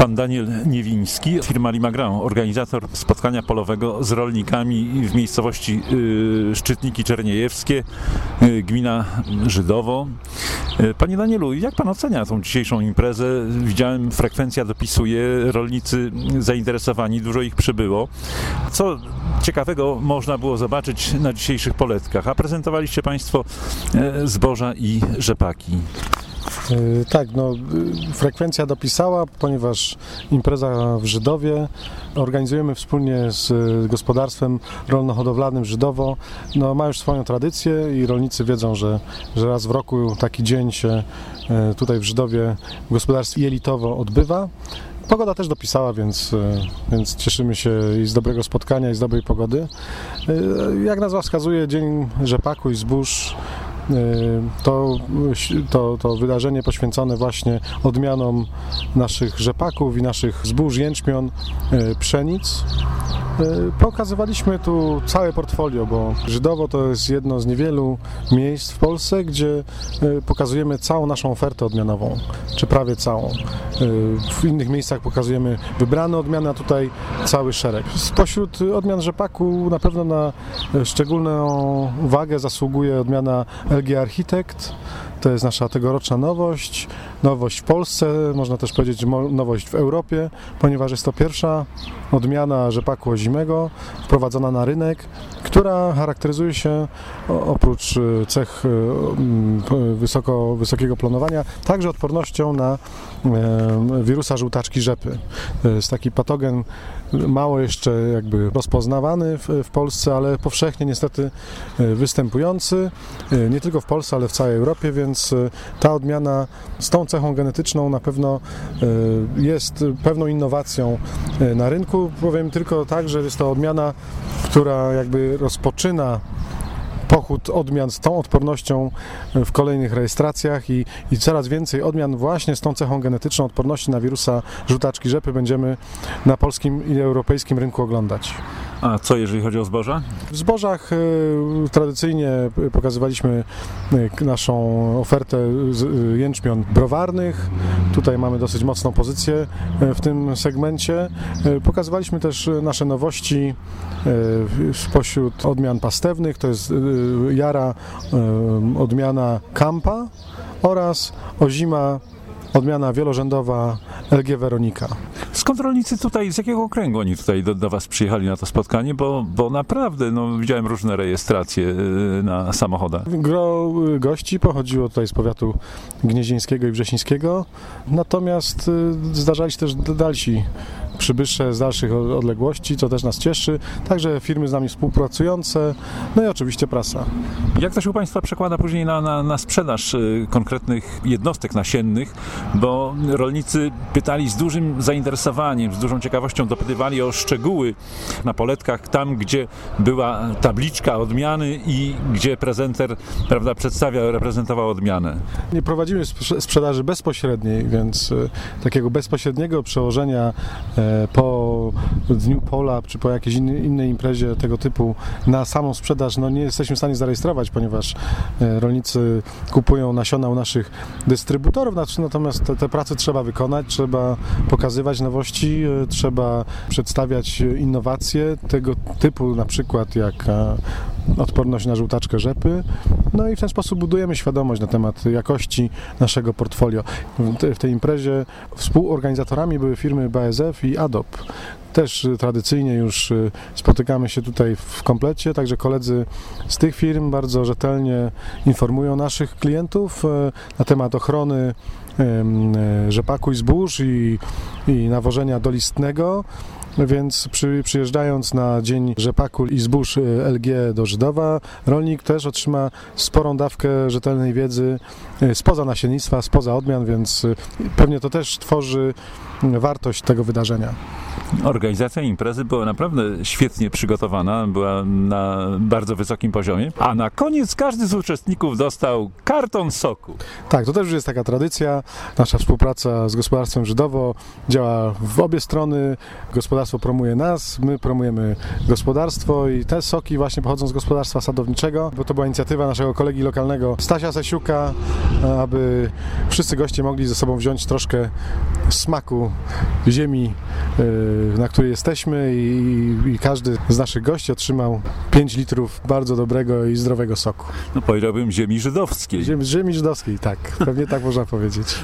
Pan Daniel Niewiński, firma Limagram, organizator spotkania polowego z rolnikami w miejscowości y, Szczytniki Czerniejewskie, y, gmina Żydowo. Y, Panie Danielu, jak Pan ocenia tą dzisiejszą imprezę? Widziałem, frekwencja dopisuje, rolnicy zainteresowani, dużo ich przybyło. Co ciekawego można było zobaczyć na dzisiejszych poletkach? A prezentowaliście Państwo zboża i rzepaki. Yy, Tak, no, yy, frekwencja dopisała, ponieważ impreza w Żydowie. Organizujemy wspólnie z y, gospodarstwem rolno-hodowlanym Żydowo. No, ma już swoją tradycję i rolnicy wiedzą, że, że raz w roku taki dzień się y, tutaj w Żydowie w gospodarstwie jelitowo odbywa. Pogoda też dopisała, więc, y, więc cieszymy się i z dobrego spotkania, i z dobrej pogody. Y, Jak nazwa wskazuje, Dzień Rzepaku i Zbóż Y, to, to, to wydarzenie poświęcone właśnie odmianom naszych rzepaków i naszych zbóż, jęczmion, y, pszenic. Y, Pokazywaliśmy tu całe portfolio, bo Żydowo to jest jedno z niewielu miejsc w Polsce, gdzie y, pokazujemy całą naszą ofertę odmianową, czy prawie całą. Y, W innych miejscach pokazujemy wybrane odmiany, a tutaj cały szereg. Spośród odmian rzepaku na pewno na y, szczególną uwagę zasługuje odmiana LG Architect. To jest nasza tegoroczna nowość, nowość w Polsce, można też powiedzieć nowość w Europie, ponieważ jest to pierwsza odmiana rzepaku ozimego wprowadzona na rynek, która charakteryzuje się oprócz y, cech p- wysoko, wysokiego planowania, także odpornością na e, wirusa żółtaczki rzepy. To jest taki patogen mało jeszcze jakby rozpoznawany w, w Polsce, ale powszechnie niestety e, występujący, e, nie tylko w Polsce, ale w całej Europie, więc e, ta odmiana z tą cechą genetyczną na pewno jest pewną innowacją na rynku. Powiem tylko tak, że jest to odmiana, która jakby rozpoczyna pochód odmian z tą odpornością w kolejnych rejestracjach i, i coraz więcej odmian właśnie z tą cechą genetyczną odporności na wirusa żółtaczki rzepy będziemy na polskim i europejskim rynku oglądać. A co jeżeli chodzi o zboża? W zbożach e, tradycyjnie pokazywaliśmy e, naszą ofertę z- e, jęczmion browarnych. Tutaj mamy dosyć mocną pozycję e, w tym segmencie. E, Pokazywaliśmy też nasze nowości e, spośród odmian pastewnych. To jest jara odmiana Kampa oraz ozima odmiana wielorzędowa LG Weronika. Skąd rolnicy tutaj, z jakiego okręgu oni tutaj do, do Was przyjechali na to spotkanie? Bo, bo naprawdę, no, widziałem różne rejestracje y, na samochodach. Gro y, gości pochodziło tutaj z powiatu gnieźnieńskiego i wrzesińskiego, natomiast y, zdarzali się też dalsi przybysze z dalszych odległości, co też nas cieszy. Także firmy z nami współpracujące, no i oczywiście prasa. Jak to się u Państwa przekłada później na, na, na sprzedaż konkretnych jednostek nasiennych? Bo rolnicy pytali z dużym zainteresowaniem, z dużą ciekawością, dopytywali o szczegóły na poletkach, tam gdzie była tabliczka odmiany i gdzie prezenter prawda, przedstawiał, reprezentował odmianę. Nie prowadzimy sprze- sprzedaży bezpośredniej, więc y, takiego bezpośredniego przełożenia e, po dniu pola czy po jakiejś innej, imprezie tego typu na samą sprzedaż no nie jesteśmy w stanie zarejestrować, ponieważ e, rolnicy kupują nasiona u naszych dystrybutorów, natomiast te, te prace trzeba wykonać, trzeba pokazywać nowości, e, trzeba przedstawiać e, innowacje tego typu na przykład jak e, odporność na żółtaczkę rzepy. No i w ten sposób budujemy świadomość na temat jakości naszego portfolio. W, te, w tej imprezie współorganizatorami były firmy BASF i ADOP. Też y, tradycyjnie już spotykamy się tutaj w komplecie, także koledzy z tych firm bardzo rzetelnie informują naszych klientów na temat ochrony e, rzepaku i zbóż i, i nawożenia dolistnego. Więc przy, przyjeżdżając na Dzień Rzepaku i Zbóż y, LG do Żydowa, rolnik też otrzyma sporą dawkę rzetelnej wiedzy y, spoza nasiennictwa, spoza odmian, więc pewnie to też tworzy wartość tego wydarzenia. Organizacja imprezy była naprawdę świetnie przygotowana, była na bardzo wysokim poziomie, a na koniec każdy z uczestników dostał karton soku. Tak, to też już jest taka tradycja. Nasza współpraca z gospodarstwem Żydowo działa w obie strony. Gospodarstwo promuje nas, my promujemy gospodarstwo i te soki właśnie pochodzą z gospodarstwa sadowniczego, bo to była inicjatywa naszego kolegi lokalnego Stasia Sesiuka, aby wszyscy goście mogli ze sobą wziąć troszkę smaku ziemi, y, na której jesteśmy i, i każdy z naszych gości otrzymał 5 litrów bardzo dobrego i zdrowego soku. No powiedziałbym ziemi żydowskiej. Ziemi, ziemi żydowskiej, tak, pewnie tak można powiedzieć.